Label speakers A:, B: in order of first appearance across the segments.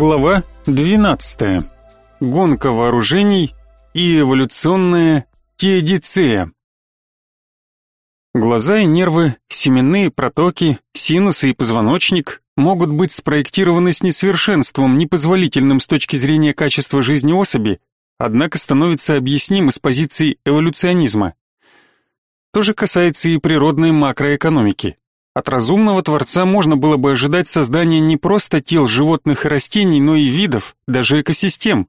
A: Глава 12. Гонка вооружений и эволюционная теодицея. Глаза и нервы, семенные протоки, синусы и позвоночник могут быть спроектированы с несовершенством, непозволительным с точки зрения качества жизни особи, однако становятся объяснимы с позиции эволюционизма. То же касается и природной макроэкономики. От разумного Творца можно было бы ожидать создания не просто тел животных и растений, но и видов, даже экосистем.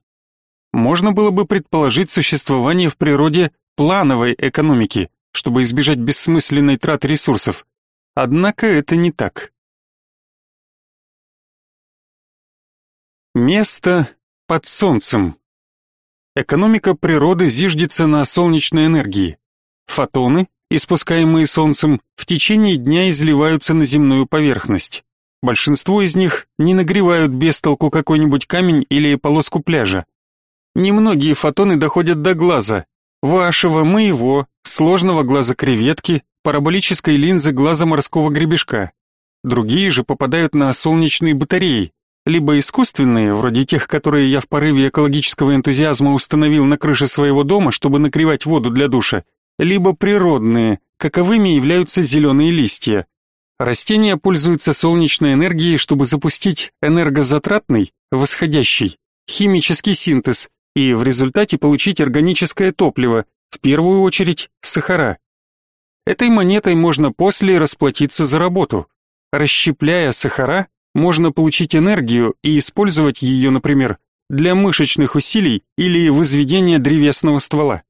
A: Можно было бы предположить существование в природе плановой экономики, чтобы избежать бессмысленной траты ресурсов. Однако это не так. Место под солнцем. Экономика природы зиждется на солнечной энергии. Фотоны испускаемые Солнцем, в течение дня изливаются на земную поверхность. Большинство из них не нагревают без толку какой-нибудь камень или полоску пляжа. Немногие фотоны доходят до глаза, вашего, моего, сложного глаза креветки, параболической линзы глаза морского гребешка. Другие же попадают на солнечные батареи, либо искусственные, вроде тех, которые я в порыве экологического энтузиазма установил на крыше своего дома, чтобы нагревать воду для душа, либо природные, каковыми являются зеленые листья. Растения пользуются солнечной энергией, чтобы запустить энергозатратный, восходящий, химический синтез и в результате получить органическое топливо, в первую очередь сахара. Этой монетой можно после расплатиться за работу. Расщепляя сахара, можно получить энергию и использовать ее, например, для мышечных усилий или возведения древесного ствола.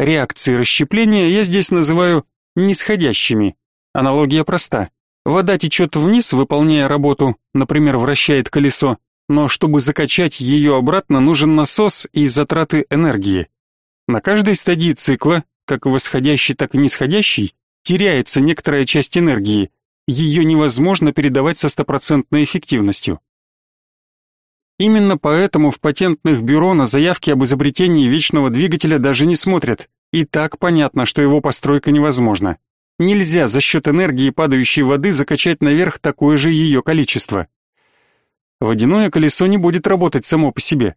A: Реакции расщепления я здесь называю нисходящими. Аналогия проста. Вода течет вниз, выполняя работу, например, вращает колесо, но чтобы закачать ее обратно, нужен насос и затраты энергии. На каждой стадии цикла, как восходящий, так и нисходящий, теряется некоторая часть энергии. Ее невозможно передавать со стопроцентной эффективностью. Именно поэтому в патентных бюро на заявки об изобретении вечного двигателя даже не смотрят. И так понятно, что его постройка невозможна. Нельзя за счет энергии падающей воды закачать наверх такое же ее количество. Водяное колесо не будет работать само по себе.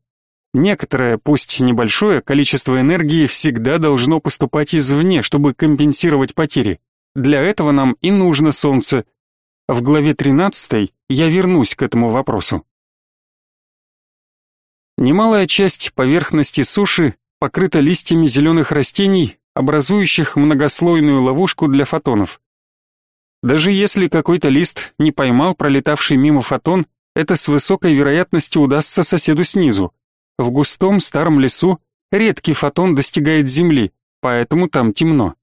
A: Некоторое, пусть небольшое, количество энергии всегда должно поступать извне, чтобы компенсировать потери. Для этого нам и нужно солнце. В главе 13 я вернусь к этому вопросу. Немалая часть поверхности суши покрыта листьями зеленых растений, образующих многослойную ловушку для фотонов. Даже если какой-то лист не поймал пролетавший мимо фотон, это с высокой вероятностью удастся соседу снизу. В густом старом лесу редкий фотон достигает Земли, поэтому там темно.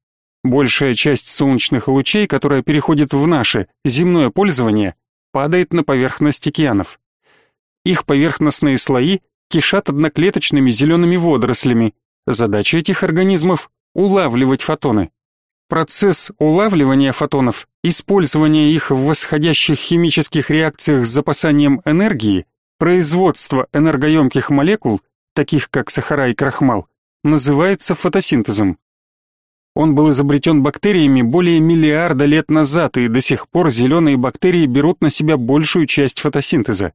A: Большая часть солнечных лучей, которая переходит в наше земное пользование, падает на поверхность океанов. Их поверхностные слои кишат одноклеточными зелеными водорослями. Задача этих организмов – улавливать фотоны. Процесс улавливания фотонов, использование их в восходящих химических реакциях с запасанием энергии, производство энергоемких молекул, таких как сахара и крахмал, называется фотосинтезом. Он был изобретен бактериями более миллиарда лет назад, и до сих пор зеленые бактерии берут на себя большую часть фотосинтеза.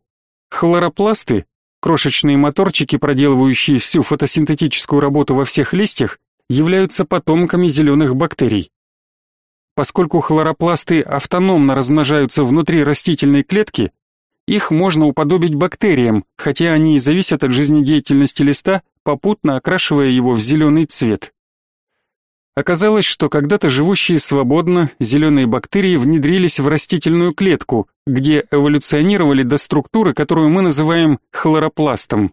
A: Хлоропласты Крошечные моторчики, проделывающие всю фотосинтетическую работу во всех листьях, являются потомками зеленых бактерий. Поскольку хлоропласты автономно размножаются внутри растительной клетки, их можно уподобить бактериям, хотя они и зависят от жизнедеятельности листа, попутно окрашивая его в зеленый цвет. Оказалось, что когда-то живущие свободно зеленые бактерии внедрились в растительную клетку, где эволюционировали до структуры, которую мы называем хлоропластом.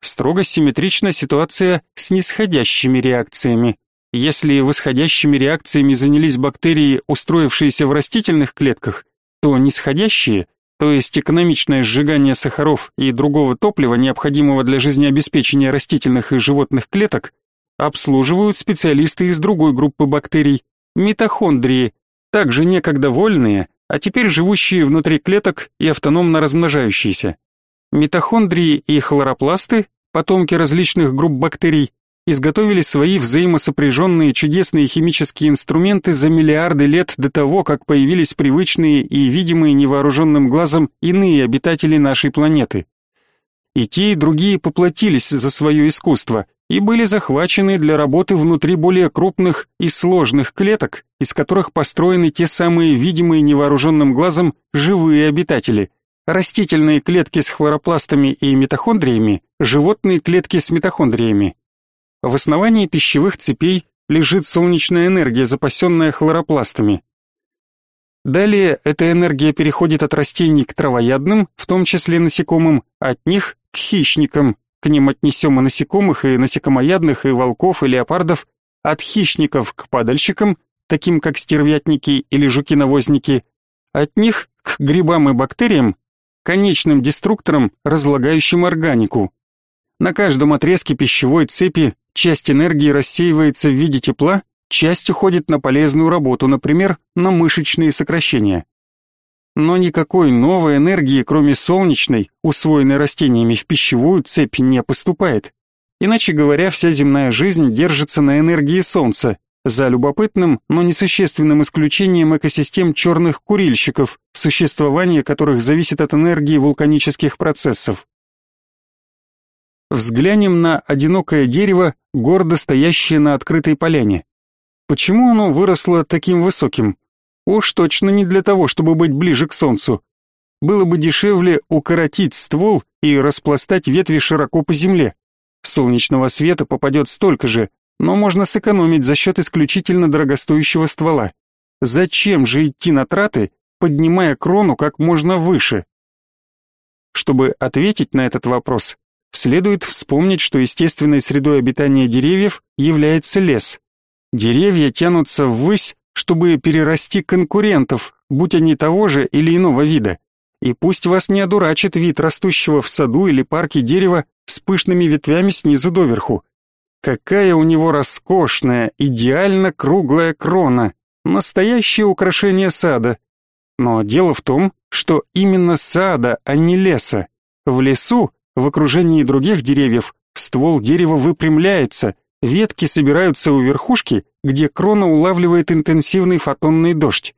A: Строго симметрична ситуация с нисходящими реакциями. Если восходящими реакциями занялись бактерии, устроившиеся в растительных клетках, то нисходящие, то есть экономичное сжигание сахаров и другого топлива, необходимого для жизнеобеспечения растительных и животных клеток, обслуживают специалисты из другой группы бактерий, митохондрии, также некогда вольные, а теперь живущие внутри клеток и автономно размножающиеся. Митохондрии и хлоропласты, потомки различных групп бактерий, изготовили свои взаимосопряженные чудесные химические инструменты за миллиарды лет до того, как появились привычные и видимые невооруженным глазом иные обитатели нашей планеты. И те, и другие поплатились за свое искусство и были захвачены для работы внутри более крупных и сложных клеток, из которых построены те самые видимые невооруженным глазом живые обитатели. Растительные клетки с хлоропластами и митохондриями, животные клетки с митохондриями. В основании пищевых цепей лежит солнечная энергия, запасенная хлоропластами. Далее эта энергия переходит от растений к травоядным, в том числе насекомым, от них к хищникам, к ним отнесем и насекомых, и насекомоядных, и волков, и леопардов, от хищников к падальщикам, таким как стервятники или жуки-навозники, от них к грибам и бактериям, конечным деструкторам, разлагающим органику. На каждом отрезке пищевой цепи Часть энергии рассеивается в виде тепла, часть уходит на полезную работу, например, на мышечные сокращения. Но никакой новой энергии, кроме солнечной, усвоенной растениями в пищевую цепь, не поступает. Иначе говоря, вся земная жизнь держится на энергии Солнца, за любопытным, но несущественным исключением экосистем черных курильщиков, существование которых зависит от энергии вулканических процессов. Взглянем на одинокое дерево, гордо стоящее на открытой поляне. Почему оно выросло таким высоким? Уж точно не для того, чтобы быть ближе к солнцу. Было бы дешевле укоротить ствол и распластать ветви широко по земле. Солнечного света попадет столько же, но можно сэкономить за счет исключительно дорогостоящего ствола. Зачем же идти на траты, поднимая крону как можно выше? Чтобы ответить на этот вопрос, Следует вспомнить, что естественной средой обитания деревьев является лес. Деревья тянутся ввысь, чтобы перерасти конкурентов, будь они того же или иного вида. И пусть вас не одурачит вид растущего в саду или парке дерева с пышными ветвями снизу доверху. Какая у него роскошная, идеально круглая крона, настоящее украшение сада. Но дело в том, что именно сада, а не леса. В лесу в окружении других деревьев ствол дерева выпрямляется, ветки собираются у верхушки, где крона улавливает интенсивный фотонный дождь.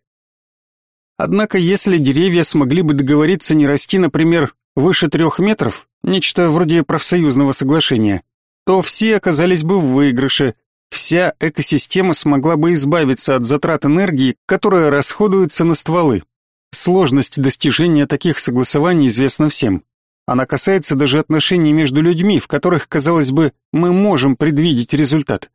A: Однако если деревья смогли бы договориться не расти, например, выше трех метров, нечто вроде профсоюзного соглашения, то все оказались бы в выигрыше, вся экосистема смогла бы избавиться от затрат энергии, которая расходуется на стволы. Сложность достижения таких согласований известна всем. Она касается даже отношений между людьми, в которых, казалось бы, мы можем предвидеть результат.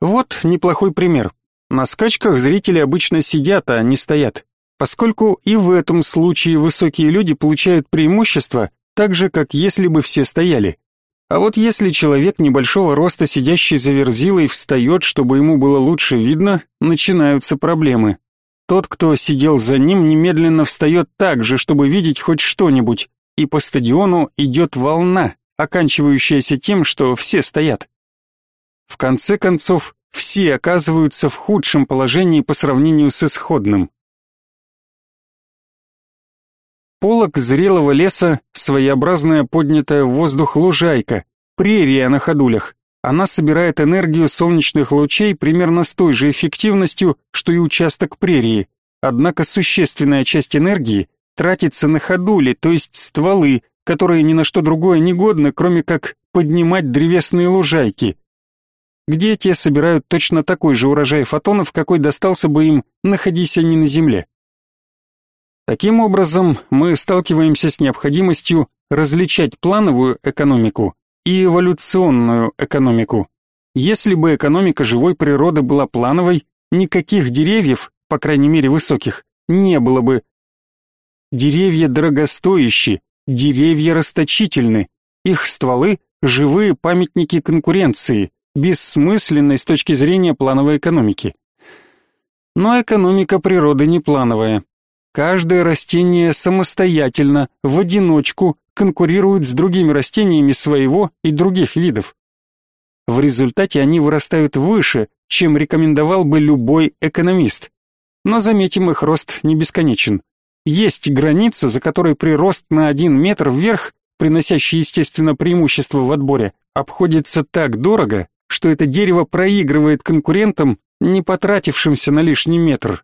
A: Вот неплохой пример. На скачках зрители обычно сидят, а не стоят, поскольку и в этом случае высокие люди получают преимущество, так же, как если бы все стояли. А вот если человек небольшого роста, сидящий за верзилой, встает, чтобы ему было лучше видно, начинаются проблемы. Тот, кто сидел за ним, немедленно встает так же, чтобы видеть хоть что-нибудь, и по стадиону идет волна, оканчивающаяся тем, что все стоят. В конце концов, все оказываются в худшем положении по сравнению с исходным. Полок зрелого леса — своеобразная поднятая в воздух лужайка, прерия на ходулях. Она собирает энергию солнечных лучей примерно с той же эффективностью, что и участок прерии, однако существенная часть энергии тратится на ходули, то есть стволы, которые ни на что другое не годны, кроме как поднимать древесные лужайки. Где те собирают точно такой же урожай фотонов, какой достался бы им, находясь они на Земле. Таким образом, мы сталкиваемся с необходимостью различать плановую экономику и эволюционную экономику. Если бы экономика живой природы была плановой, никаких деревьев, по крайней мере высоких, не было бы, Деревья дорогостоящие, деревья расточительны, их стволы – живые памятники конкуренции, бессмысленной с точки зрения плановой экономики. Но экономика природы не плановая. Каждое растение самостоятельно, в одиночку, конкурирует с другими растениями своего и других видов. В результате они вырастают выше, чем рекомендовал бы любой экономист. Но заметим, их рост не бесконечен. Есть граница, за которой прирост на один метр вверх, приносящий, естественно, преимущество в отборе, обходится так дорого, что это дерево проигрывает конкурентам, не потратившимся на лишний метр.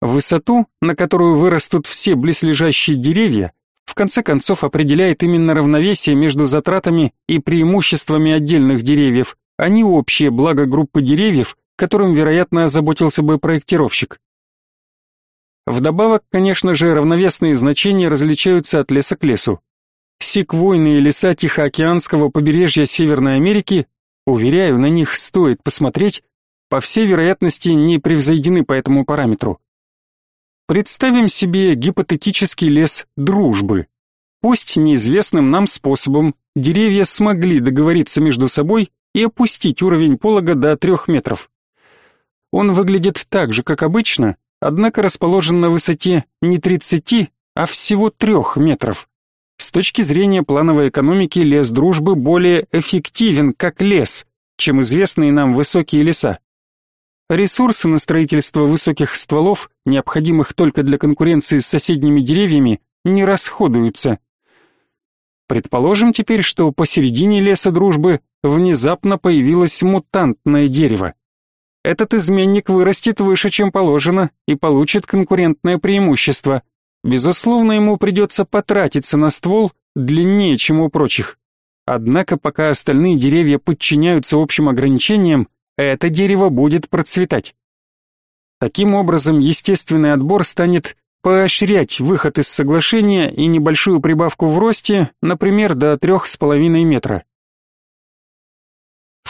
A: Высоту, на которую вырастут все близлежащие деревья, в конце концов определяет именно равновесие между затратами и преимуществами отдельных деревьев, а не общее благо группы деревьев, которым, вероятно, озаботился бы проектировщик. Вдобавок, конечно же, равновесные значения различаются от леса к лесу. Секвойные леса Тихоокеанского побережья Северной Америки, уверяю, на них стоит посмотреть, по всей вероятности не превзойдены по этому параметру. Представим себе гипотетический лес дружбы. Пусть неизвестным нам способом деревья смогли договориться между собой и опустить уровень полога до трех метров. Он выглядит так же, как обычно, однако расположен на высоте не 30, а всего трех метров. С точки зрения плановой экономики лес дружбы более эффективен как лес, чем известные нам высокие леса. Ресурсы на строительство высоких стволов, необходимых только для конкуренции с соседними деревьями, не расходуются. Предположим теперь, что посередине леса дружбы внезапно появилось мутантное дерево. Этот изменник вырастет выше, чем положено, и получит конкурентное преимущество. Безусловно, ему придется потратиться на ствол длиннее, чем у прочих. Однако, пока остальные деревья подчиняются общим ограничениям, это дерево будет процветать. Таким образом, естественный отбор станет поощрять выход из соглашения и небольшую прибавку в росте, например, до 3,5 метра.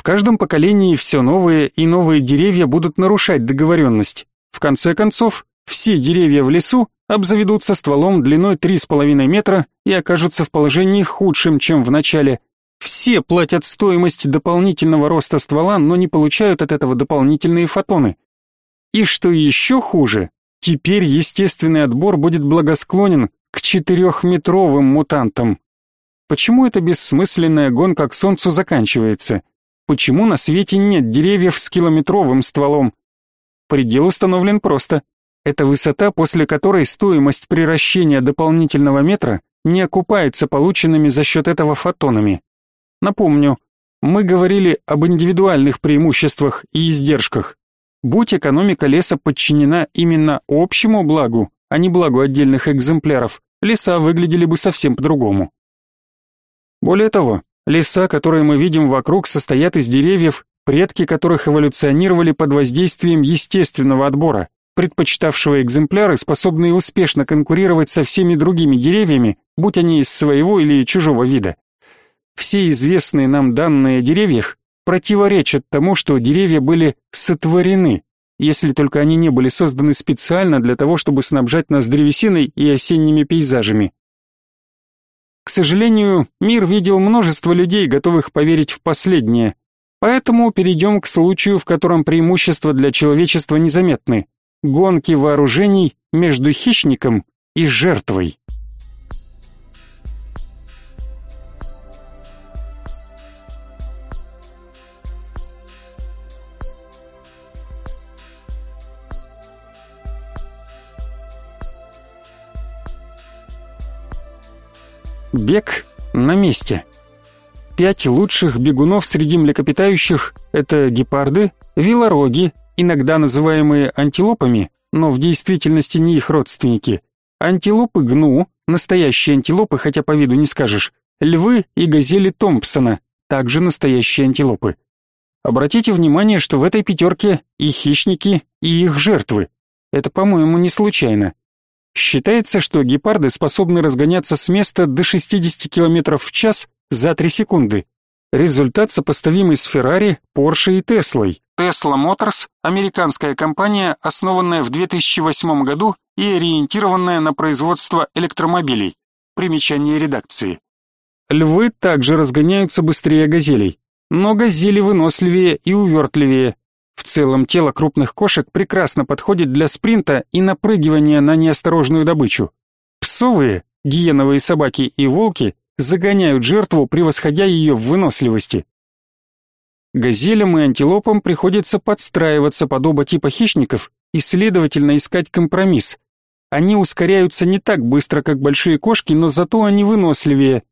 A: В каждом поколении все новые и новые деревья будут нарушать договоренность. В конце концов, все деревья в лесу обзаведутся стволом длиной 3,5 метра и окажутся в положении худшим, чем в начале. Все платят стоимость дополнительного роста ствола, но не получают от этого дополнительные фотоны. И что еще хуже, теперь естественный отбор будет благосклонен к четырехметровым мутантам. Почему эта бессмысленная гонка к Солнцу заканчивается? Почему на свете нет деревьев с километровым стволом? Предел установлен просто. Это высота, после которой стоимость приращения дополнительного метра не окупается полученными за счет этого фотонами. Напомню, мы говорили об индивидуальных преимуществах и издержках. Будь экономика леса подчинена именно общему благу, а не благу отдельных экземпляров, леса выглядели бы совсем по-другому. Более того, Леса, которые мы видим вокруг, состоят из деревьев, предки которых эволюционировали под воздействием естественного отбора, предпочитавшего экземпляры, способные успешно конкурировать со всеми другими деревьями, будь они из своего или чужого вида. Все известные нам данные о деревьях противоречат тому, что деревья были сотворены, если только они не были созданы специально для того, чтобы снабжать нас древесиной и осенними пейзажами. К сожалению, мир видел множество людей, готовых поверить в последнее. Поэтому перейдем к случаю, в котором преимущества для человечества незаметны. Гонки вооружений между хищником и жертвой. Бег на месте. Пять лучших бегунов среди млекопитающих – это гепарды, вилороги, иногда называемые антилопами, но в действительности не их родственники, антилопы гну, настоящие антилопы, хотя по виду не скажешь, львы и газели Томпсона, также настоящие антилопы. Обратите внимание, что в этой пятерке и хищники, и их жертвы. Это, по-моему, не случайно. Считается, что гепарды способны разгоняться с места до 60 км в час за 3 секунды. Результат сопоставимый с Феррари, Порше и Теслой. Tesla Motors – американская компания, основанная в 2008 году и ориентированная на производство электромобилей. Примечание редакции. Львы также разгоняются быстрее газелей, но газели выносливее и увертливее, в целом тело крупных кошек прекрасно подходит для спринта и напрыгивания на неосторожную добычу. Псовые, гиеновые собаки и волки загоняют жертву, превосходя ее в выносливости. Газелям и антилопам приходится подстраиваться под оба типа хищников и, следовательно, искать компромисс. Они ускоряются не так быстро, как большие кошки, но зато они выносливее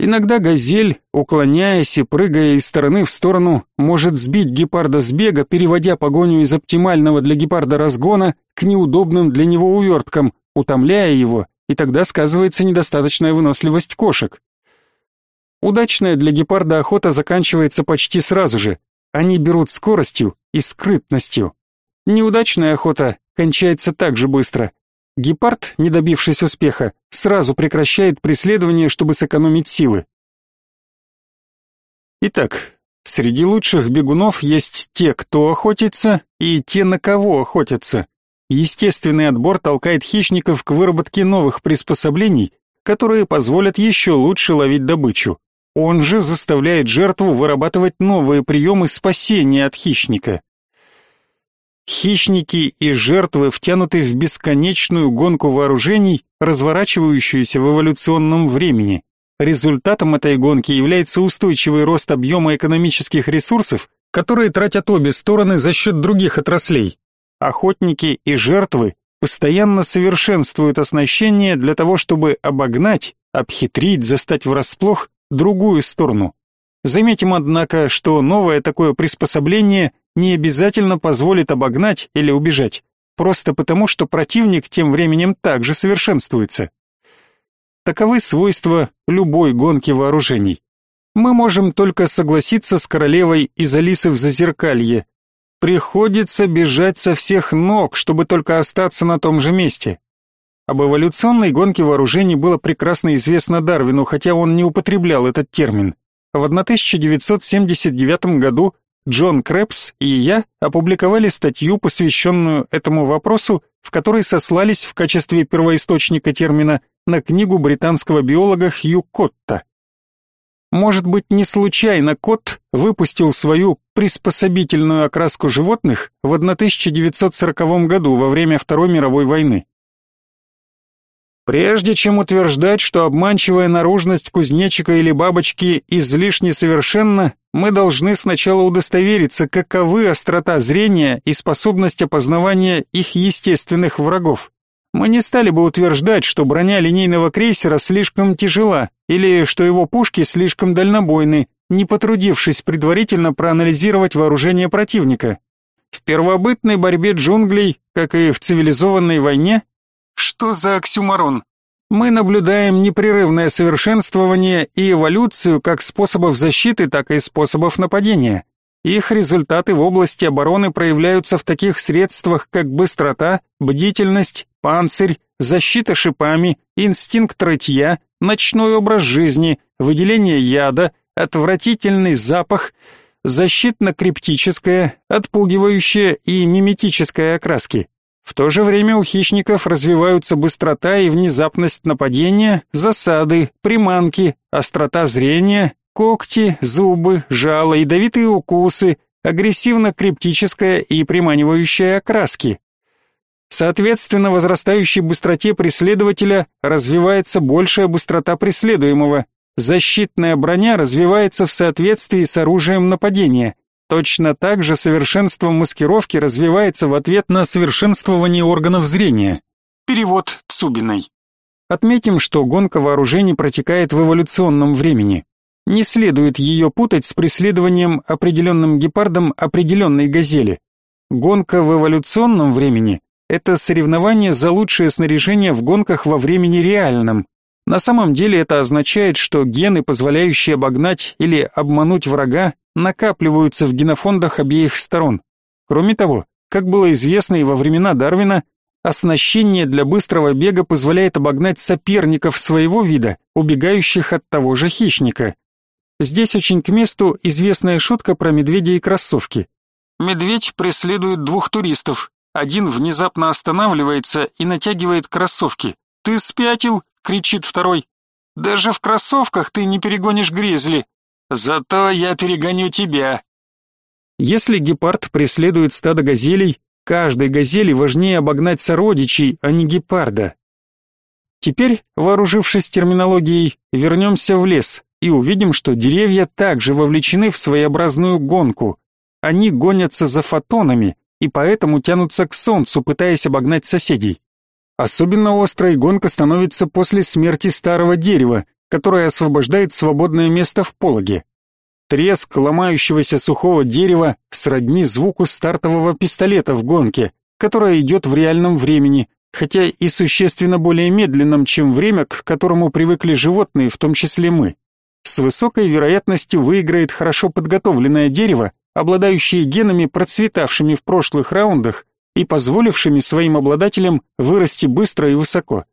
A: Иногда газель, уклоняясь и прыгая из стороны в сторону, может сбить гепарда с бега, переводя погоню из оптимального для гепарда разгона к неудобным для него уверткам, утомляя его и тогда сказывается недостаточная выносливость кошек. Удачная для гепарда охота заканчивается почти сразу же. Они берут скоростью и скрытностью. Неудачная охота кончается так же быстро. Гепард, не добившись успеха, сразу прекращает преследование, чтобы сэкономить силы. Итак, среди лучших бегунов есть те, кто охотится, и те, на кого охотятся. Естественный отбор толкает хищников к выработке новых приспособлений, которые позволят еще лучше ловить добычу. Он же заставляет жертву вырабатывать новые приемы спасения от хищника. Хищники и жертвы втянуты в бесконечную гонку вооружений, разворачивающуюся в эволюционном времени. Результатом этой гонки является устойчивый рост объема экономических ресурсов, которые тратят обе стороны за счет других отраслей. Охотники и жертвы постоянно совершенствуют оснащение для того, чтобы обогнать, обхитрить, застать врасплох другую сторону. Заметим, однако, что новое такое приспособление не обязательно позволит обогнать или убежать, просто потому, что противник тем временем также совершенствуется. Таковы свойства любой гонки вооружений. Мы можем только согласиться с королевой из Алисы в Зазеркалье. Приходится бежать со всех ног, чтобы только остаться на том же месте. Об эволюционной гонке вооружений было прекрасно известно Дарвину, хотя он не употреблял этот термин. В 1979 году Джон Крэпс и я опубликовали статью, посвященную этому вопросу, в которой сослались в качестве первоисточника термина на книгу британского биолога Хью Котта. Может быть, не случайно Кот выпустил свою приспособительную окраску животных в 1940 году во время Второй мировой войны. Прежде чем утверждать, что обманчивая наружность кузнечика или бабочки излишне совершенна, мы должны сначала удостовериться, каковы острота зрения и способность опознавания их естественных врагов. Мы не стали бы утверждать, что броня линейного крейсера слишком тяжела или что его пушки слишком дальнобойны, не потрудившись предварительно проанализировать вооружение противника. В первобытной борьбе джунглей, как и в цивилизованной войне, что за оксюмарон? Мы наблюдаем непрерывное совершенствование и эволюцию как способов защиты, так и способов нападения. Их результаты в области обороны проявляются в таких средствах, как быстрота, бдительность, панцирь, защита шипами, инстинкт рытья, ночной образ жизни, выделение яда, отвратительный запах, защитно-криптическая, отпугивающая и миметическая окраски. В то же время у хищников развиваются быстрота и внезапность нападения, засады, приманки, острота зрения, когти, зубы, жало, ядовитые укусы, агрессивно-криптическая и приманивающая окраски. Соответственно, возрастающей быстроте преследователя развивается большая быстрота преследуемого. Защитная броня развивается в соответствии с оружием нападения – Точно так же совершенство маскировки развивается в ответ на совершенствование органов зрения. Перевод Цубиной. Отметим, что гонка вооружений протекает в эволюционном времени. Не следует ее путать с преследованием определенным гепардом определенной газели. Гонка в эволюционном времени – это соревнование за лучшее снаряжение в гонках во времени реальном. На самом деле это означает, что гены, позволяющие обогнать или обмануть врага, накапливаются в генофондах обеих сторон. Кроме того, как было известно и во времена Дарвина, оснащение для быстрого бега позволяет обогнать соперников своего вида, убегающих от того же хищника. Здесь очень к месту известная шутка про медведя и кроссовки. Медведь преследует двух туристов. Один внезапно останавливается и натягивает кроссовки. «Ты спятил?» — кричит второй. «Даже в кроссовках ты не перегонишь гризли. Зато я перегоню тебя. Если гепард преследует стадо газелей, каждой газели важнее обогнать сородичей, а не гепарда. Теперь, вооружившись терминологией, вернемся в лес и увидим, что деревья также вовлечены в своеобразную гонку. Они гонятся за фотонами и поэтому тянутся к солнцу, пытаясь обогнать соседей. Особенно острой гонка становится после смерти старого дерева, которая освобождает свободное место в пологе. Треск ломающегося сухого дерева сродни звуку стартового пистолета в гонке, которая идет в реальном времени, хотя и существенно более медленном, чем время, к которому привыкли животные, в том числе мы. С высокой вероятностью выиграет хорошо подготовленное дерево, обладающее генами, процветавшими в прошлых раундах и позволившими своим обладателям вырасти быстро и высоко.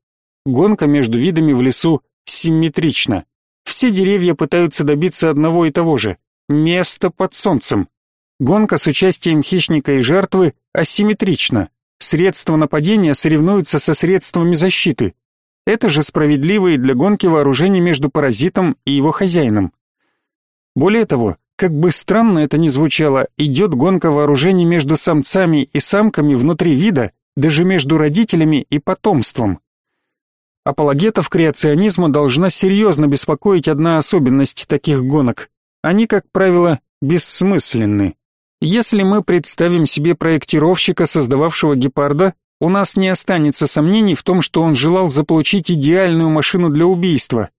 A: Гонка между видами в лесу симметрична. Все деревья пытаются добиться одного и того же – места под солнцем. Гонка с участием хищника и жертвы асимметрична. Средства нападения соревнуются со средствами защиты. Это же справедливо и для гонки вооружений между паразитом и его хозяином. Более того, как бы странно это ни звучало, идет гонка вооружений между самцами и самками внутри вида, даже между родителями и потомством. Апологетов креационизма должна серьезно беспокоить одна особенность таких гонок. Они, как правило, бессмысленны. Если мы представим себе проектировщика, создававшего гепарда, у нас не останется сомнений в том, что он желал заполучить идеальную машину для убийства.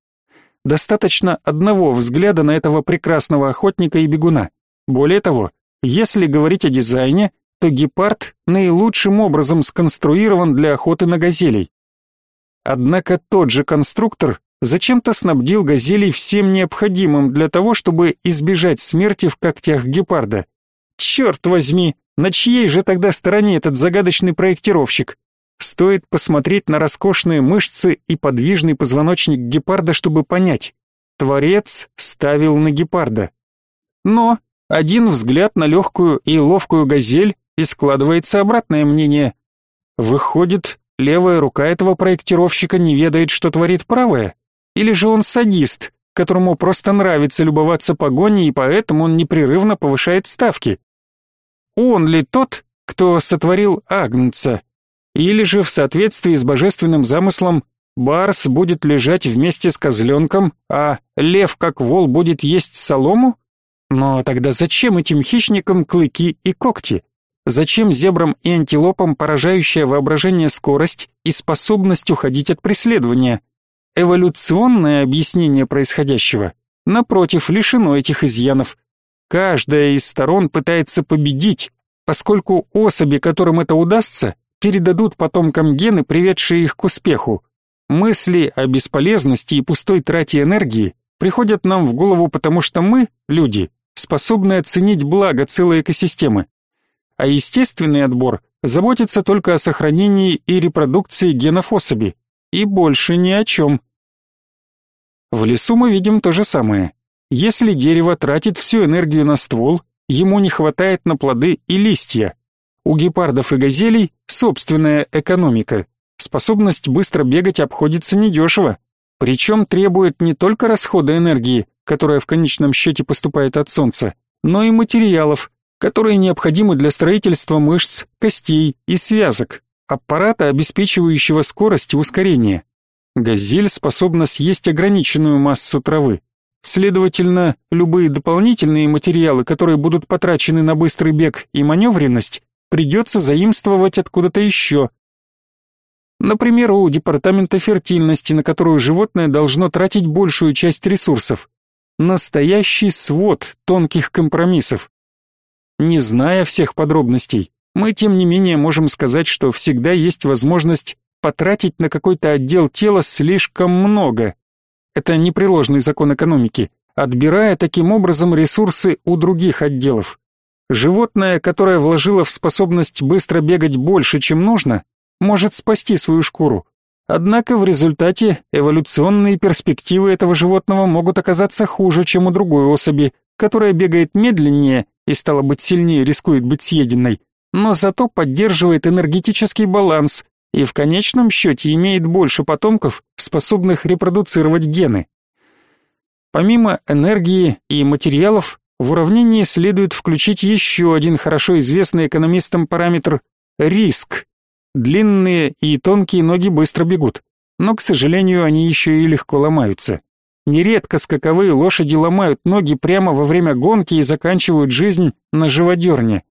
A: Достаточно одного взгляда на этого прекрасного охотника и бегуна. Более того, если говорить о дизайне, то гепард наилучшим образом сконструирован для охоты на газелей. Однако тот же конструктор зачем-то снабдил газелей всем необходимым для того, чтобы избежать смерти в когтях гепарда. Черт возьми, на чьей же тогда стороне этот загадочный проектировщик? Стоит посмотреть на роскошные мышцы и подвижный позвоночник гепарда, чтобы понять. Творец ставил на гепарда. Но один взгляд на легкую и ловкую газель и складывается обратное мнение. Выходит, Левая рука этого проектировщика не ведает, что творит правая? Или же он садист, которому просто нравится любоваться погоней, и поэтому он непрерывно повышает ставки? Он ли тот, кто сотворил Агнца? Или же в соответствии с божественным замыслом Барс будет лежать вместе с козленком, а лев, как вол, будет есть солому? Но тогда зачем этим хищникам клыки и когти? Зачем зебрам и антилопам поражающая воображение скорость и способность уходить от преследования? Эволюционное объяснение происходящего, напротив, лишено этих изъянов. Каждая из сторон пытается победить, поскольку особи, которым это удастся, передадут потомкам гены, приведшие их к успеху. Мысли о бесполезности и пустой трате энергии приходят нам в голову потому, что мы, люди, способны оценить благо целой экосистемы а естественный отбор заботится только о сохранении и репродукции генов особи, и больше ни о чем. В лесу мы видим то же самое. Если дерево тратит всю энергию на ствол, ему не хватает на плоды и листья. У гепардов и газелей собственная экономика. Способность быстро бегать обходится недешево, причем требует не только расхода энергии, которая в конечном счете поступает от солнца, но и материалов, которые необходимы для строительства мышц, костей и связок, аппарата, обеспечивающего скорость и ускорение. Газель способна съесть ограниченную массу травы. Следовательно, любые дополнительные материалы, которые будут потрачены на быстрый бег и маневренность, придется заимствовать откуда-то еще. Например, у департамента фертильности, на которую животное должно тратить большую часть ресурсов. Настоящий свод тонких компромиссов. Не зная всех подробностей, мы тем не менее можем сказать, что всегда есть возможность потратить на какой-то отдел тела слишком много. Это непреложный закон экономики, отбирая таким образом ресурсы у других отделов. Животное, которое вложило в способность быстро бегать больше, чем нужно, может спасти свою шкуру. Однако в результате эволюционные перспективы этого животного могут оказаться хуже, чем у другой особи, которая бегает медленнее и стало быть сильнее рискует быть съеденной, но зато поддерживает энергетический баланс и в конечном счете имеет больше потомков, способных репродуцировать гены. Помимо энергии и материалов, в уравнение следует включить еще один хорошо известный экономистам параметр – риск. Длинные и тонкие ноги быстро бегут, но, к сожалению, они еще и легко ломаются. Нередко скаковые лошади ломают ноги прямо во время гонки и заканчивают жизнь на живодерне.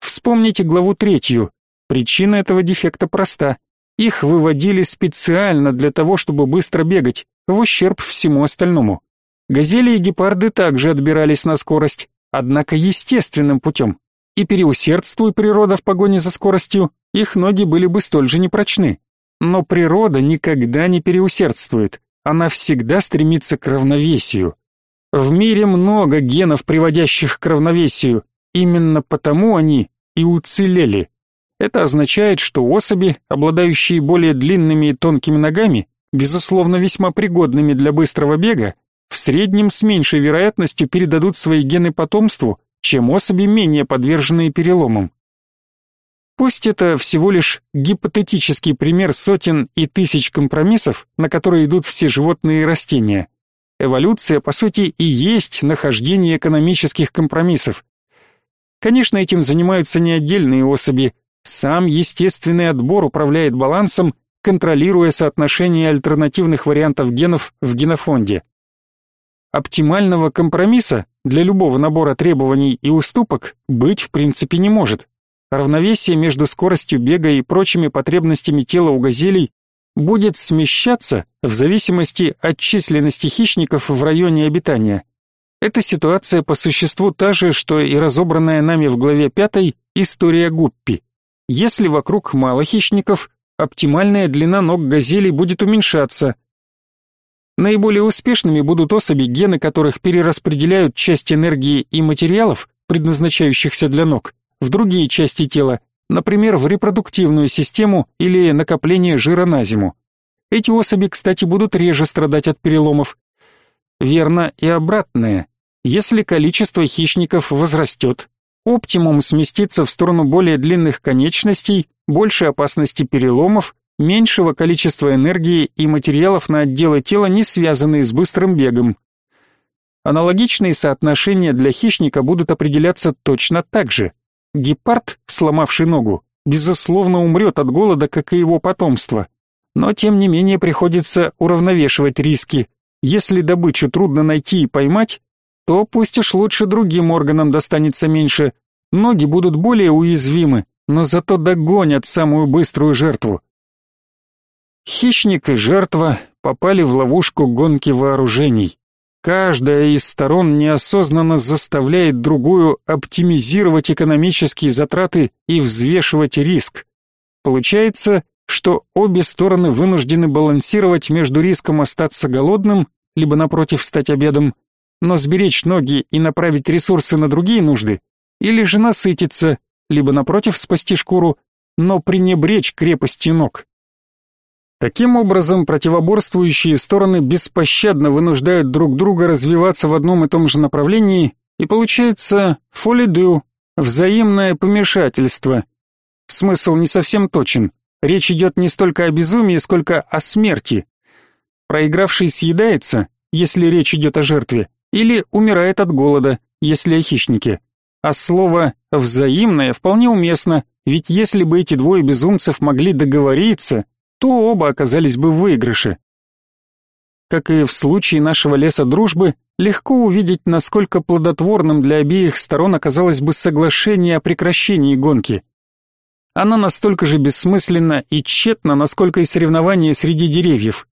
A: Вспомните главу третью. Причина этого дефекта проста. Их выводили специально для того, чтобы быстро бегать, в ущерб всему остальному. Газели и гепарды также отбирались на скорость, однако естественным путем. и переусердствуй природа в погоне за скоростью, их ноги были бы столь же непрочны. Но природа никогда не переусердствует, она всегда стремится к равновесию. В мире много генов, приводящих к равновесию, именно потому они и уцелели. Это означает, что особи, обладающие более длинными и тонкими ногами, безусловно весьма пригодными для быстрого бега, в среднем с меньшей вероятностью передадут свои гены потомству, чем особи, менее подверженные переломам. Пусть это всего лишь гипотетический пример сотен и тысяч компромиссов, на которые идут все животные и растения. Эволюция, по сути, и есть нахождение экономических компромиссов. Конечно, этим занимаются не отдельные особи, сам естественный отбор управляет балансом, контролируя соотношение альтернативных вариантов генов в генофонде. Оптимального компромисса для любого набора требований и уступок быть в принципе не может. Равновесие между скоростью бега и прочими потребностями тела у газелей будет смещаться в зависимости от численности хищников в районе обитания. Эта ситуация по существу та же, что и разобранная нами в главе 5 история Гуппи. Если вокруг мало хищников, оптимальная длина ног газелей будет уменьшаться. Наиболее успешными будут особи, гены которых перераспределяют часть энергии и материалов, предназначающихся для ног, в другие части тела, например, в репродуктивную систему или накопление жира на зиму. Эти особи, кстати, будут реже страдать от переломов. Верно и обратное. Если количество хищников возрастет, Оптимум сместится в сторону более длинных конечностей, большей опасности переломов, меньшего количества энергии и материалов на отделы тела, не связанные с быстрым бегом. Аналогичные соотношения для хищника будут определяться точно так же. Гепард, сломавший ногу, безусловно умрет от голода, как и его потомство. Но тем не менее приходится уравновешивать риски. Если добычу трудно найти и поймать, то пусть уж лучше другим органам достанется меньше. Ноги будут более уязвимы, но зато догонят самую быструю жертву. Хищник и жертва попали в ловушку гонки вооружений. Каждая из сторон неосознанно заставляет другую оптимизировать экономические затраты и взвешивать риск. Получается, что обе стороны вынуждены балансировать между риском остаться голодным, либо напротив стать обедом, но сберечь ноги и направить ресурсы на другие нужды, или же насытиться, либо напротив спасти шкуру, но пренебречь крепостью ног. Таким образом, противоборствующие стороны беспощадно вынуждают друг друга развиваться в одном и том же направлении, и получается фолидю, взаимное помешательство. Смысл не совсем точен. Речь идет не столько о безумии, сколько о смерти. Проигравший съедается, если речь идет о жертве, или умирает от голода, если о хищнике. А слово «взаимное» вполне уместно, ведь если бы эти двое безумцев могли договориться, то оба оказались бы в выигрыше. Как и в случае нашего леса дружбы, легко увидеть, насколько плодотворным для обеих сторон оказалось бы соглашение о прекращении гонки. Она настолько же бессмысленна и тщетна, насколько и соревнование среди деревьев.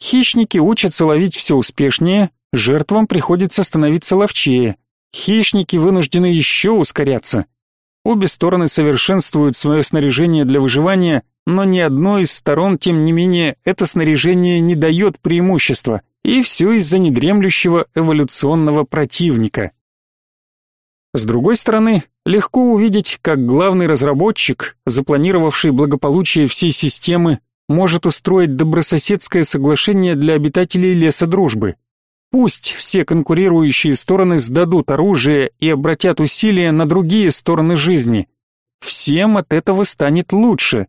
A: Хищники учатся ловить все успешнее, Жертвам приходится становиться ловчее. Хищники вынуждены еще ускоряться. Обе стороны совершенствуют свое снаряжение для выживания, но ни одной из сторон, тем не менее, это снаряжение не дает преимущества, и все из-за недремлющего эволюционного противника. С другой стороны, легко увидеть, как главный разработчик, запланировавший благополучие всей системы, может устроить добрососедское соглашение для обитателей леса дружбы. Пусть все конкурирующие стороны сдадут оружие и обратят усилия на другие стороны жизни. Всем от этого станет лучше.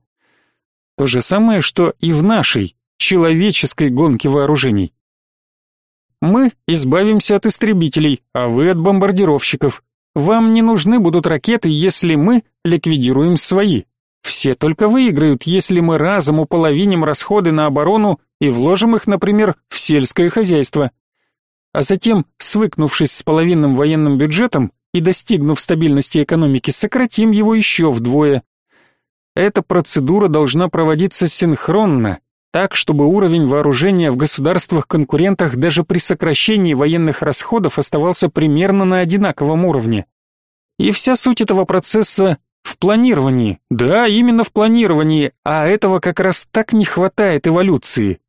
A: То же самое, что и в нашей, человеческой гонке вооружений. Мы избавимся от истребителей, а вы от бомбардировщиков. Вам не нужны будут ракеты, если мы ликвидируем свои. Все только выиграют, если мы разом уполовиним расходы на оборону и вложим их, например, в сельское хозяйство а затем, свыкнувшись с половинным военным бюджетом и достигнув стабильности экономики, сократим его еще вдвое. Эта процедура должна проводиться синхронно, так, чтобы уровень вооружения в государствах-конкурентах даже при сокращении военных расходов оставался примерно на одинаковом уровне. И вся суть этого процесса в планировании. Да, именно в планировании, а этого как раз так не хватает эволюции.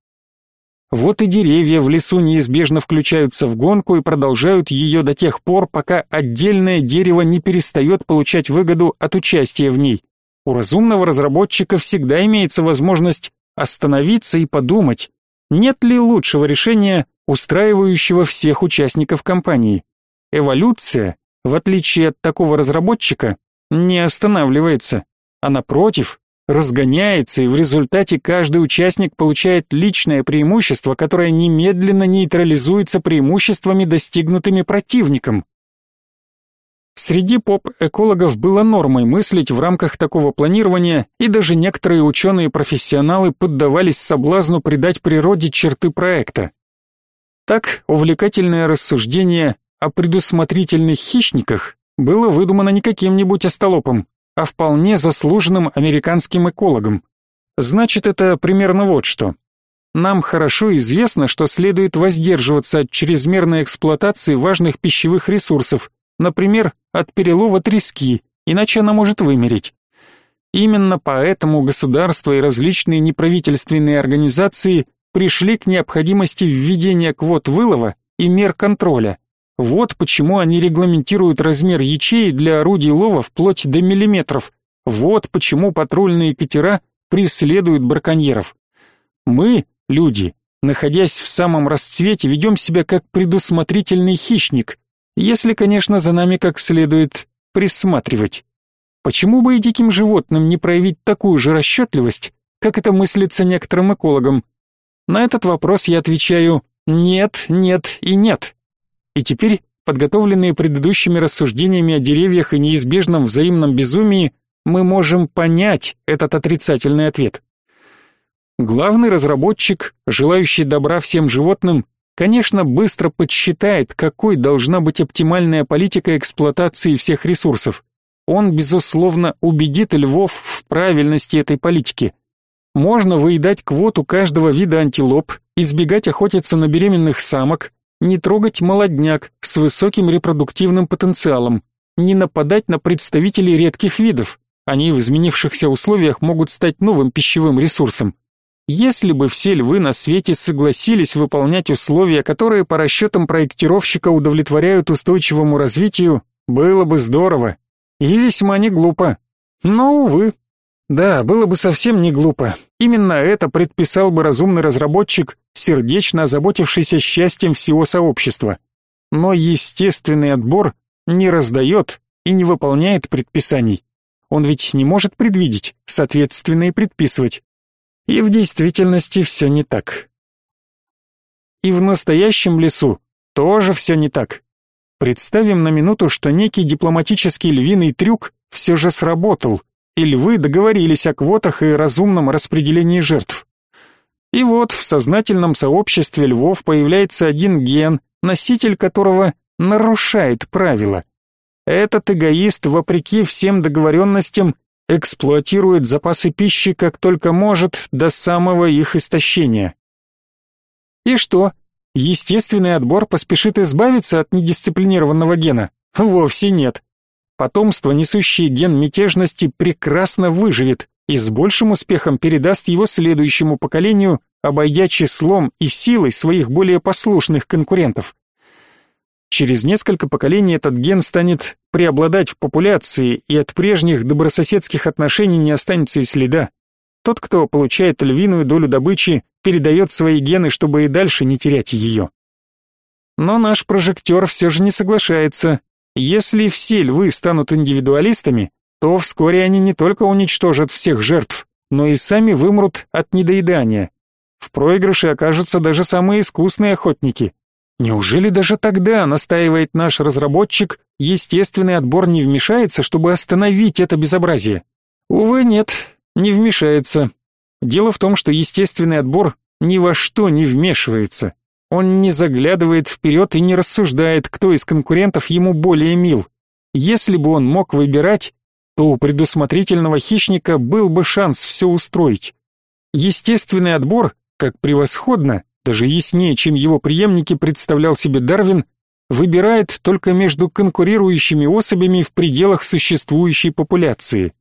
A: Вот и деревья в лесу неизбежно включаются в гонку и продолжают ее до тех пор, пока отдельное дерево не перестает получать выгоду от участия в ней. У разумного разработчика всегда имеется возможность остановиться и подумать, нет ли лучшего решения, устраивающего всех участников компании. Эволюция, в отличие от такого разработчика, не останавливается, а напротив, разгоняется, и в результате каждый участник получает личное преимущество, которое немедленно нейтрализуется преимуществами, достигнутыми противником. Среди поп-экологов было нормой мыслить в рамках такого планирования, и даже некоторые ученые-профессионалы поддавались соблазну придать природе черты проекта. Так, увлекательное рассуждение о предусмотрительных хищниках было выдумано не каким-нибудь остолопом, а вполне заслуженным американским экологом. Значит, это примерно вот что. Нам хорошо известно, что следует воздерживаться от чрезмерной эксплуатации важных пищевых ресурсов, например, от перелова трески, иначе она может вымереть. Именно поэтому государства и различные неправительственные организации пришли к необходимости введения квот вылова и мер контроля. Вот почему они регламентируют размер ячеи для орудий лова вплоть до миллиметров. Вот почему патрульные катера преследуют браконьеров. Мы, люди, находясь в самом расцвете, ведем себя как предусмотрительный хищник, если, конечно, за нами как следует присматривать. Почему бы и диким животным не проявить такую же расчетливость, как это мыслится некоторым экологам? На этот вопрос я отвечаю «нет, нет и нет». И теперь, подготовленные предыдущими рассуждениями о деревьях и неизбежном взаимном безумии, мы можем понять этот отрицательный ответ. Главный разработчик, желающий добра всем животным, конечно, быстро подсчитает, какой должна быть оптимальная политика эксплуатации всех ресурсов. Он, безусловно, убедит львов в правильности этой политики. Можно выедать квоту каждого вида антилоп, избегать охотиться на беременных самок, не трогать молодняк с высоким репродуктивным потенциалом, не нападать на представителей редких видов. Они в изменившихся условиях могут стать новым пищевым ресурсом. Если бы все львы на свете согласились выполнять условия, которые по расчетам проектировщика удовлетворяют устойчивому развитию, было бы здорово и весьма не глупо. Но, увы, да, было бы совсем не глупо. Именно это предписал бы разумный разработчик, сердечно озаботившийся счастьем всего сообщества. Но естественный отбор не раздает и не выполняет предписаний. Он ведь не может предвидеть, соответственно и предписывать. И в действительности все не так. И в настоящем лесу тоже все не так. Представим на минуту, что некий дипломатический львиный трюк все же сработал – и львы договорились о квотах и разумном распределении жертв. И вот в сознательном сообществе львов появляется один ген, носитель которого нарушает правила. Этот эгоист, вопреки всем договоренностям, эксплуатирует запасы пищи как только может до самого их истощения. И что? Естественный отбор поспешит избавиться от недисциплинированного гена? Вовсе нет. Потомство, несущее ген мятежности, прекрасно выживет и с большим успехом передаст его следующему поколению, обойдя числом и силой своих более послушных конкурентов. Через несколько поколений этот ген станет преобладать в популяции, и от прежних добрососедских отношений не останется и следа. Тот, кто получает львиную долю добычи, передает свои гены, чтобы и дальше не терять ее. Но наш прожектор все же не соглашается если все львы станут индивидуалистами, то вскоре они не только уничтожат всех жертв, но и сами вымрут от недоедания. В проигрыше окажутся даже самые искусные охотники. Неужели даже тогда, настаивает наш разработчик, естественный отбор не вмешается, чтобы остановить это безобразие? Увы, нет, не вмешается. Дело в том, что естественный отбор ни во что не вмешивается. Он не заглядывает вперед и не рассуждает, кто из конкурентов ему более мил. Если бы он мог выбирать, то у предусмотрительного хищника был бы шанс все устроить. Естественный отбор, как превосходно, даже яснее, чем его преемники представлял себе Дарвин, выбирает только между конкурирующими особями в пределах существующей популяции.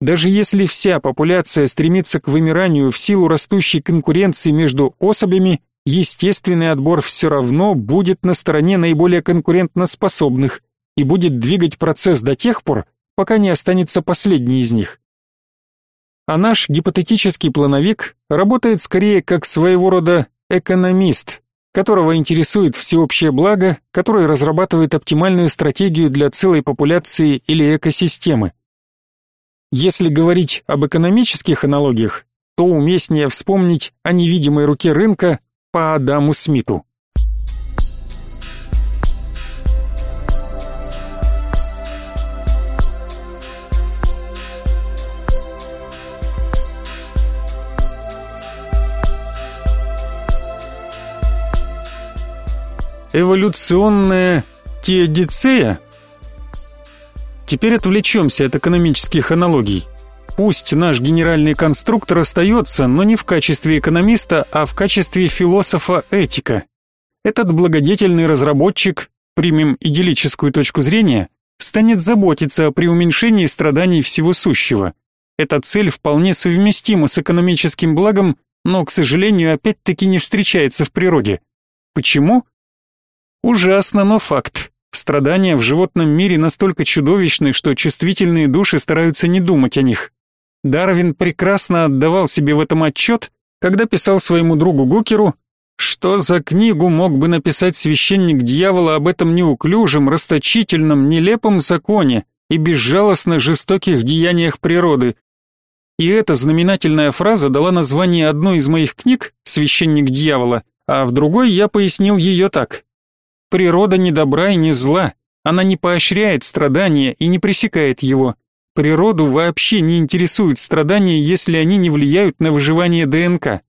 A: Даже если вся популяция стремится к вымиранию в силу растущей конкуренции между особями, естественный отбор все равно будет на стороне наиболее конкурентноспособных и будет двигать процесс до тех пор, пока не останется последний из них. А наш гипотетический плановик работает скорее как своего рода экономист, которого интересует всеобщее благо, который разрабатывает оптимальную стратегию для целой популяции или экосистемы. Если говорить об экономических аналогиях, то уместнее вспомнить о невидимой руке рынка по Адаму Смиту. Эволюционная теодицея? Теперь отвлечемся от экономических аналогий. Пусть наш генеральный конструктор остается, но не в качестве экономиста, а в качестве философа-этика. Этот благодетельный разработчик, примем идиллическую точку зрения, станет заботиться о преуменьшении страданий всего сущего. Эта цель вполне совместима с экономическим благом, но, к сожалению, опять-таки не встречается в природе. Почему? Ужасно, но факт. Страдания в животном мире настолько чудовищны, что чувствительные души стараются не думать о них. Дарвин прекрасно отдавал себе в этом отчет, когда писал своему другу Гукеру, что за книгу мог бы написать священник дьявола об этом неуклюжем, расточительном, нелепом законе и безжалостно жестоких деяниях природы. И эта знаменательная фраза дала название одной из моих книг «Священник дьявола», а в другой я пояснил ее так. Природа не добра и не зла, она не поощряет страдания и не пресекает его. Природу вообще не интересуют страдания, если они не влияют на выживание ДНК.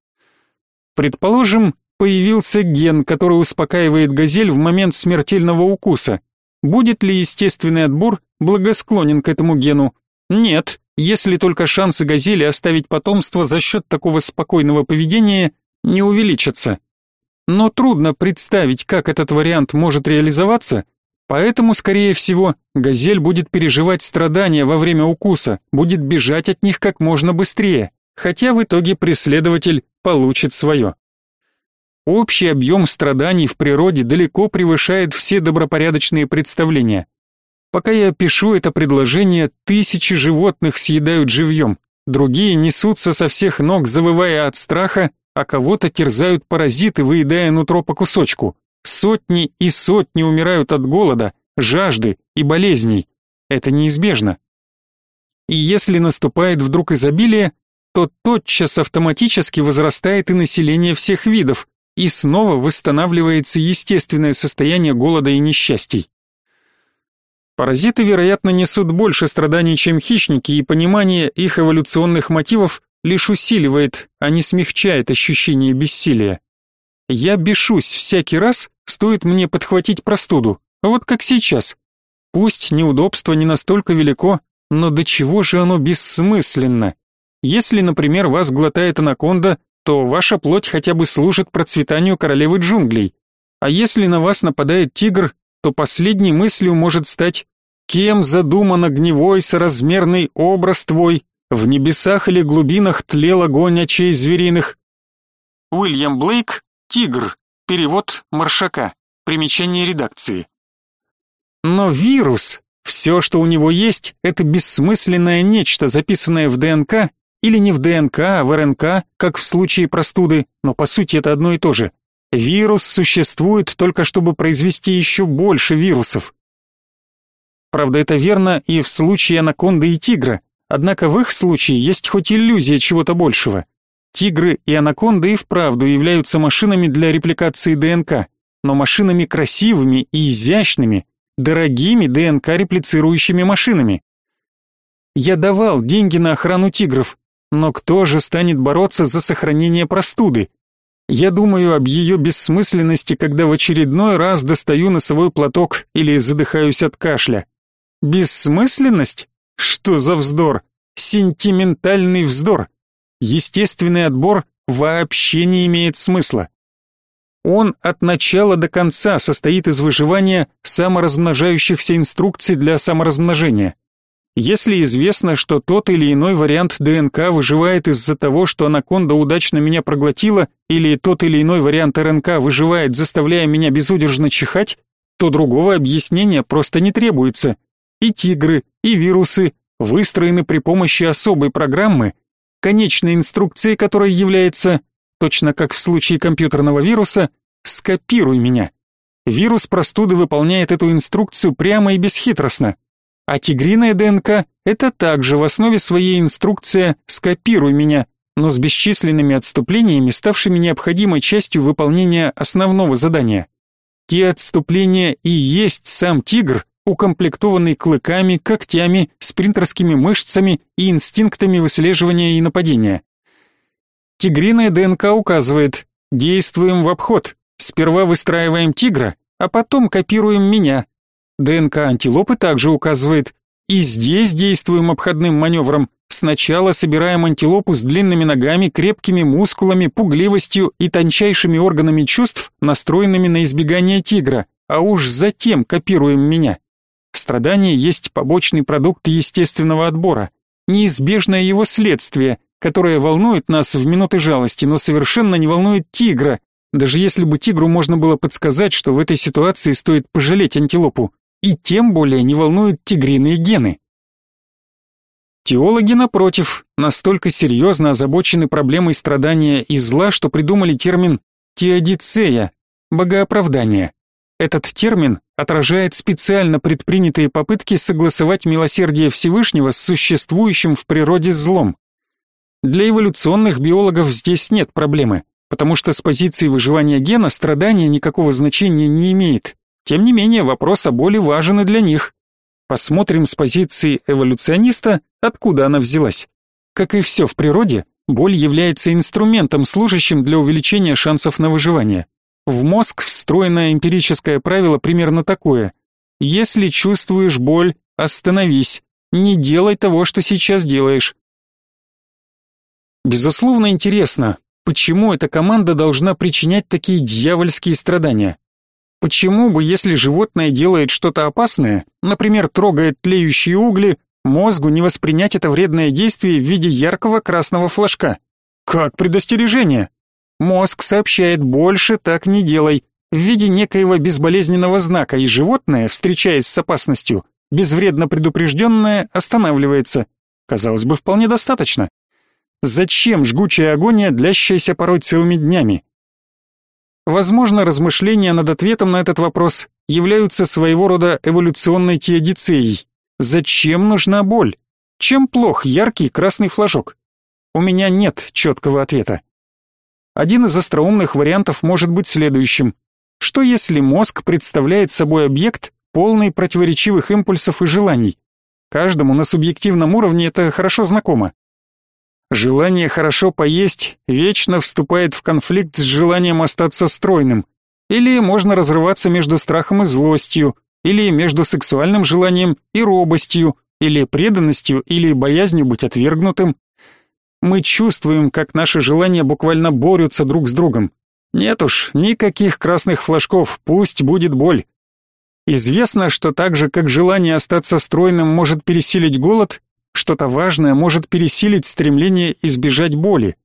A: Предположим, появился ген, который успокаивает газель в момент смертельного укуса. Будет ли естественный отбор благосклонен к этому гену? Нет, если только шансы газели оставить потомство за счет такого спокойного поведения не увеличатся но трудно представить, как этот вариант может реализоваться, поэтому, скорее всего, газель будет переживать страдания во время укуса, будет бежать от них как можно быстрее, хотя в итоге преследователь получит свое. Общий объем страданий в природе далеко превышает все добропорядочные представления. Пока я пишу это предложение, тысячи животных съедают живьем, другие несутся со всех ног, завывая от страха, а кого-то терзают паразиты, выедая нутро по кусочку. Сотни и сотни умирают от голода, жажды и болезней. Это неизбежно. И если наступает вдруг изобилие, то тотчас автоматически возрастает и население всех видов, и снова восстанавливается естественное состояние голода и несчастий. Паразиты, вероятно, несут больше страданий, чем хищники, и понимание их эволюционных мотивов лишь усиливает, а не смягчает ощущение бессилия. Я бешусь всякий раз, стоит мне подхватить простуду, вот как сейчас. Пусть неудобство не настолько велико, но до чего же оно бессмысленно? Если, например, вас глотает анаконда, то ваша плоть хотя бы служит процветанию королевы джунглей. А если на вас нападает тигр, то последней мыслью может стать «Кем задуман огневой соразмерный образ твой, в небесах или глубинах тлел огонь очей звериных. Уильям Блейк, Тигр, перевод Маршака, примечание редакции. Но вирус, все, что у него есть, это бессмысленное нечто, записанное в ДНК, или не в ДНК, а в РНК, как в случае простуды, но по сути это одно и то же. Вирус существует только чтобы произвести еще больше вирусов. Правда, это верно и в случае анаконды и тигра. Однако в их случае есть хоть иллюзия чего-то большего. Тигры и анаконды и вправду являются машинами для репликации ДНК, но машинами красивыми и изящными, дорогими ДНК-реплицирующими машинами. Я давал деньги на охрану тигров, но кто же станет бороться за сохранение простуды? Я думаю об ее бессмысленности, когда в очередной раз достаю носовой платок или задыхаюсь от кашля. Бессмысленность? Что за вздор? Сентиментальный вздор. Естественный отбор вообще не имеет смысла. Он от начала до конца состоит из выживания саморазмножающихся инструкций для саморазмножения. Если известно, что тот или иной вариант ДНК выживает из-за того, что анаконда удачно меня проглотила, или тот или иной вариант РНК выживает, заставляя меня безудержно чихать, то другого объяснения просто не требуется. И тигры, и вирусы выстроены при помощи особой программы, конечной инструкции которой является, точно как в случае компьютерного вируса, «скопируй меня». Вирус простуды выполняет эту инструкцию прямо и бесхитростно. А тигриная ДНК – это также в основе своей инструкция «скопируй меня», но с бесчисленными отступлениями, ставшими необходимой частью выполнения основного задания. Те отступления и есть сам тигр, укомплектованный клыками, когтями, спринтерскими мышцами и инстинктами выслеживания и нападения. Тигриная ДНК указывает «действуем в обход, сперва выстраиваем тигра, а потом копируем меня, ДНК антилопы также указывает, и здесь действуем обходным маневром. Сначала собираем антилопу с длинными ногами, крепкими мускулами, пугливостью и тончайшими органами чувств, настроенными на избегание тигра, а уж затем копируем меня. Страдание есть побочный продукт естественного отбора, неизбежное его следствие, которое волнует нас в минуты жалости, но совершенно не волнует тигра, даже если бы тигру можно было подсказать, что в этой ситуации стоит пожалеть антилопу и тем более не волнуют тигриные гены. Теологи, напротив, настолько серьезно озабочены проблемой страдания и зла, что придумали термин «теодицея» – богооправдание. Этот термин отражает специально предпринятые попытки согласовать милосердие Всевышнего с существующим в природе злом. Для эволюционных биологов здесь нет проблемы, потому что с позиции выживания гена страдание никакого значения не имеет. Тем не менее, вопрос о боли важен и для них. Посмотрим с позиции эволюциониста, откуда она взялась. Как и все в природе, боль является инструментом, служащим для увеличения шансов на выживание. В мозг встроено эмпирическое правило примерно такое. Если чувствуешь боль, остановись, не делай того, что сейчас делаешь. Безусловно, интересно, почему эта команда должна причинять такие дьявольские страдания? Почему бы, если животное делает что-то опасное, например, трогает тлеющие угли, мозгу не воспринять это вредное действие в виде яркого красного флажка? Как предостережение. Мозг сообщает «больше так не делай» в виде некоего безболезненного знака, и животное, встречаясь с опасностью, безвредно предупрежденное, останавливается. Казалось бы, вполне достаточно. Зачем жгучая агония, длящаяся порой целыми днями? Возможно, размышления над ответом на этот вопрос являются своего рода эволюционной теодицеей. Зачем нужна боль? Чем плох яркий красный флажок? У меня нет четкого ответа. Один из остроумных вариантов может быть следующим. Что если мозг представляет собой объект, полный противоречивых импульсов и желаний? Каждому на субъективном уровне это хорошо знакомо. Желание хорошо поесть вечно вступает в конфликт с желанием остаться стройным. Или можно разрываться между страхом и злостью, или между сексуальным желанием и робостью, или преданностью, или боязнью быть отвергнутым. Мы чувствуем, как наши желания буквально борются друг с другом. Нет уж, никаких красных флажков, пусть будет боль. Известно, что так же, как желание остаться стройным может пересилить голод, что-то важное может пересилить стремление избежать боли.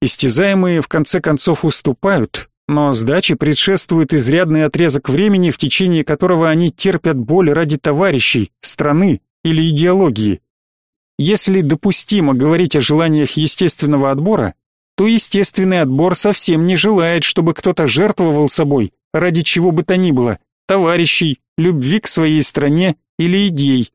A: Истязаемые в конце концов уступают, но сдаче предшествует изрядный отрезок времени, в течение которого они терпят боль ради товарищей, страны или идеологии. Если допустимо говорить о желаниях естественного отбора, то естественный отбор совсем не желает, чтобы кто-то жертвовал собой, ради чего бы то ни было, товарищей, любви к своей стране или идей.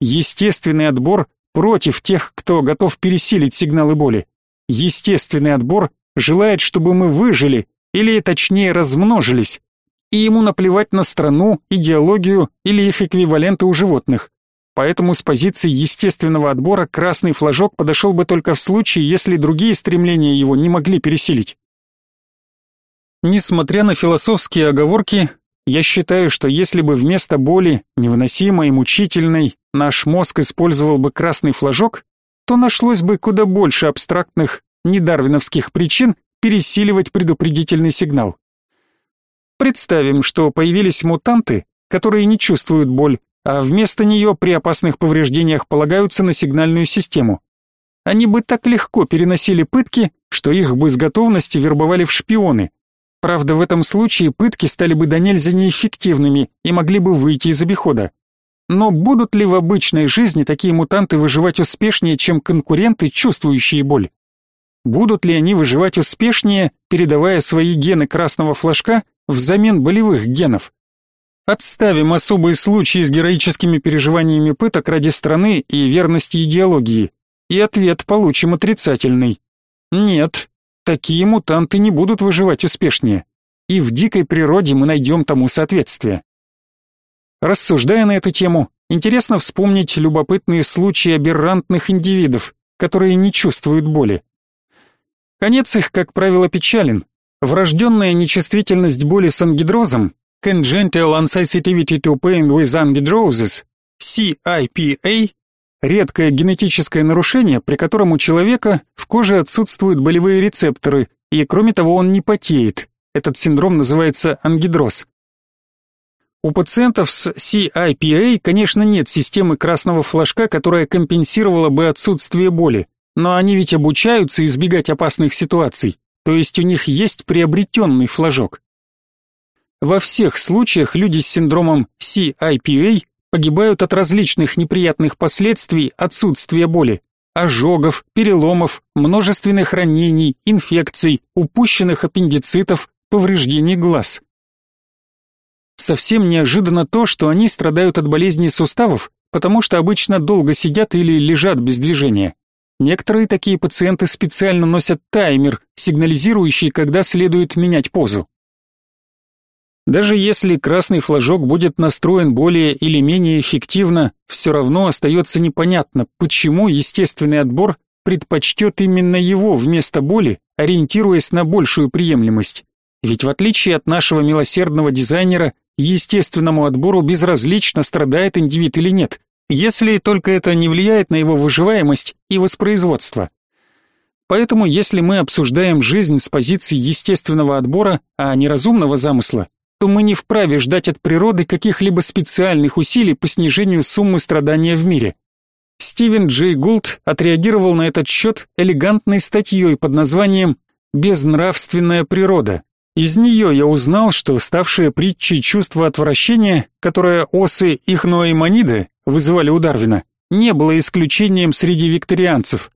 A: Естественный отбор против тех, кто готов пересилить сигналы боли. Естественный отбор желает, чтобы мы выжили, или точнее размножились, и ему наплевать на страну, идеологию или их эквиваленты у животных. Поэтому с позиции естественного отбора красный флажок подошел бы только в случае, если другие стремления его не могли пересилить. Несмотря на философские оговорки, я считаю, что если бы вместо боли, невыносимой и мучительной, наш мозг использовал бы красный флажок, то нашлось бы куда больше абстрактных, недарвиновских причин пересиливать предупредительный сигнал. Представим, что появились мутанты, которые не чувствуют боль, а вместо нее при опасных повреждениях полагаются на сигнальную систему. Они бы так легко переносили пытки, что их бы с готовностью вербовали в шпионы. Правда, в этом случае пытки стали бы до нельзя неэффективными и могли бы выйти из обихода. Но будут ли в обычной жизни такие мутанты выживать успешнее, чем конкуренты, чувствующие боль? Будут ли они выживать успешнее, передавая свои гены красного флажка взамен болевых генов? Отставим особые случаи с героическими переживаниями пыток ради страны и верности идеологии, и ответ получим отрицательный. Нет, такие мутанты не будут выживать успешнее, и в дикой природе мы найдем тому соответствие. Рассуждая на эту тему, интересно вспомнить любопытные случаи аберрантных индивидов, которые не чувствуют боли. Конец их, как правило, печален. Врожденная нечувствительность боли с ангидрозом Congenital Insensitivity to Pain with Angidrosis, CIPA, редкое генетическое нарушение, при котором у человека в коже отсутствуют болевые рецепторы, и кроме того он не потеет. Этот синдром называется ангидроз. У пациентов с CIPA, конечно, нет системы красного флажка, которая компенсировала бы отсутствие боли, но они ведь обучаются избегать опасных ситуаций, то есть у них есть приобретенный флажок. Во всех случаях люди с синдромом CIPA погибают от различных неприятных последствий отсутствия боли, ожогов, переломов, множественных ранений, инфекций, упущенных аппендицитов, повреждений глаз. Совсем неожиданно то, что они страдают от болезней суставов, потому что обычно долго сидят или лежат без движения. Некоторые такие пациенты специально носят таймер, сигнализирующий, когда следует менять позу. Даже если красный флажок будет настроен более или менее эффективно, все равно остается непонятно, почему естественный отбор предпочтет именно его вместо боли, ориентируясь на большую приемлемость. Ведь в отличие от нашего милосердного дизайнера, естественному отбору безразлично, страдает индивид или нет, если только это не влияет на его выживаемость и воспроизводство. Поэтому, если мы обсуждаем жизнь с позиции естественного отбора, а не разумного замысла, то мы не вправе ждать от природы каких-либо специальных усилий по снижению суммы страдания в мире. Стивен Джей Гулд отреагировал на этот счет элегантной статьей под названием «Безнравственная природа». Из нее я узнал, что ставшее притчей чувство отвращения, которое осы ихноэмониды вызывали у Дарвина, не было исключением среди викторианцев.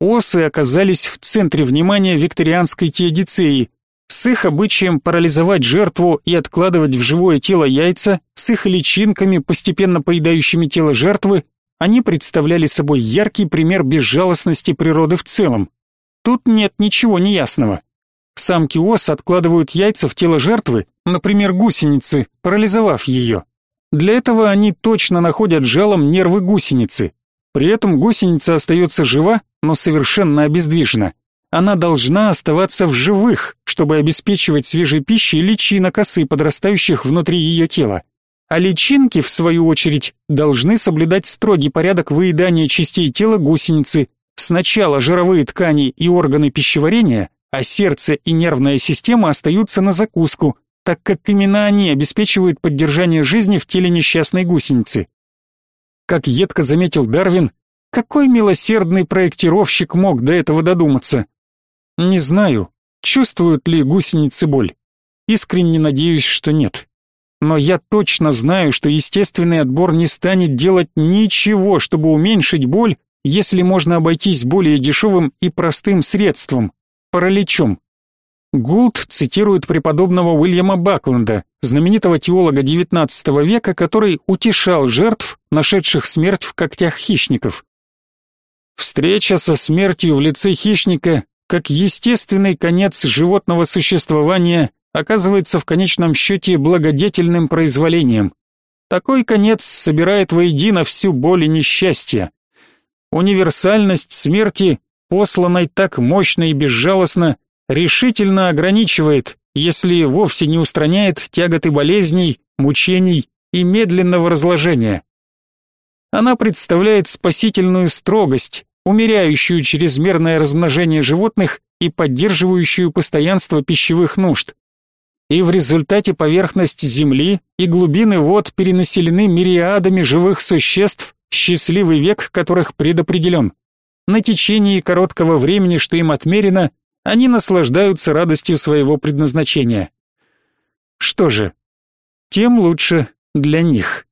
A: Осы оказались в центре внимания викторианской теодицеи, с их обычаем парализовать жертву и откладывать в живое тело яйца, с их личинками, постепенно поедающими тело жертвы, они представляли собой яркий пример безжалостности природы в целом. Тут нет ничего неясного. Самки ос откладывают яйца в тело жертвы, например, гусеницы, парализовав ее. Для этого они точно находят жалом нервы гусеницы. При этом гусеница остается жива, но совершенно обездвижена. Она должна оставаться в живых, чтобы обеспечивать свежей пищей личинок осы, подрастающих внутри ее тела. А личинки, в свою очередь, должны соблюдать строгий порядок выедания частей тела гусеницы. Сначала жировые ткани и органы пищеварения, а сердце и нервная система остаются на закуску, так как именно они обеспечивают поддержание жизни в теле несчастной гусеницы. Как едко заметил Дарвин, какой милосердный проектировщик мог до этого додуматься? Не знаю, чувствуют ли гусеницы боль. Искренне надеюсь, что нет. Но я точно знаю, что естественный отбор не станет делать ничего, чтобы уменьшить боль, если можно обойтись более дешевым и простым средством параличом. Гулд цитирует преподобного Уильяма Бакленда, знаменитого теолога XIX века, который утешал жертв, нашедших смерть в когтях хищников. Встреча со смертью в лице хищника, как естественный конец животного существования, оказывается в конечном счете благодетельным произволением. Такой конец собирает воедино всю боль и несчастье. Универсальность смерти посланной так мощно и безжалостно, решительно ограничивает, если вовсе не устраняет тяготы болезней, мучений и медленного разложения. Она представляет спасительную строгость, умеряющую чрезмерное размножение животных и поддерживающую постоянство пищевых нужд. и в результате поверхность Земли и глубины вод перенаселены мириадами живых существ, счастливый век которых предопределен. На течении короткого времени, что им отмерено, они наслаждаются радостью своего предназначения. Что же, тем лучше для них.